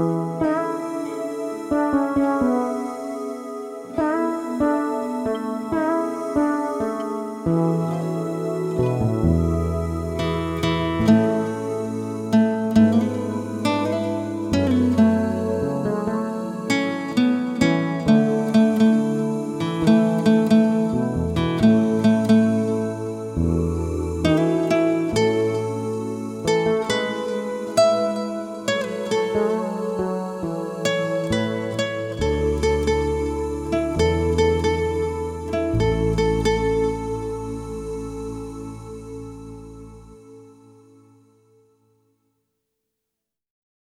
Música